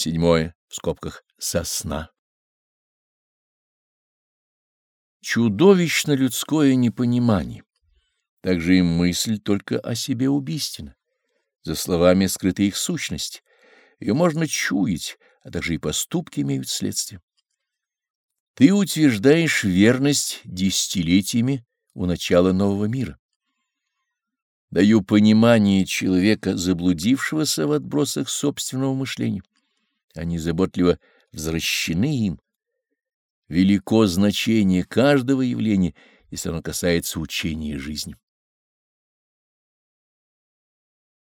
Седьмое, в скобках, сосна. Чудовищно людское непонимание. Также и мысль только о себе убийственна. За словами скрыта их сущность. Ее можно чуять, а также и поступки имеют следствие. Ты утверждаешь верность десятилетиями у начала нового мира. Даю понимание человека, заблудившегося в отбросах собственного мышления. Они заботливо возвращены им. Велико значение каждого явления, если оно касается учения жизни.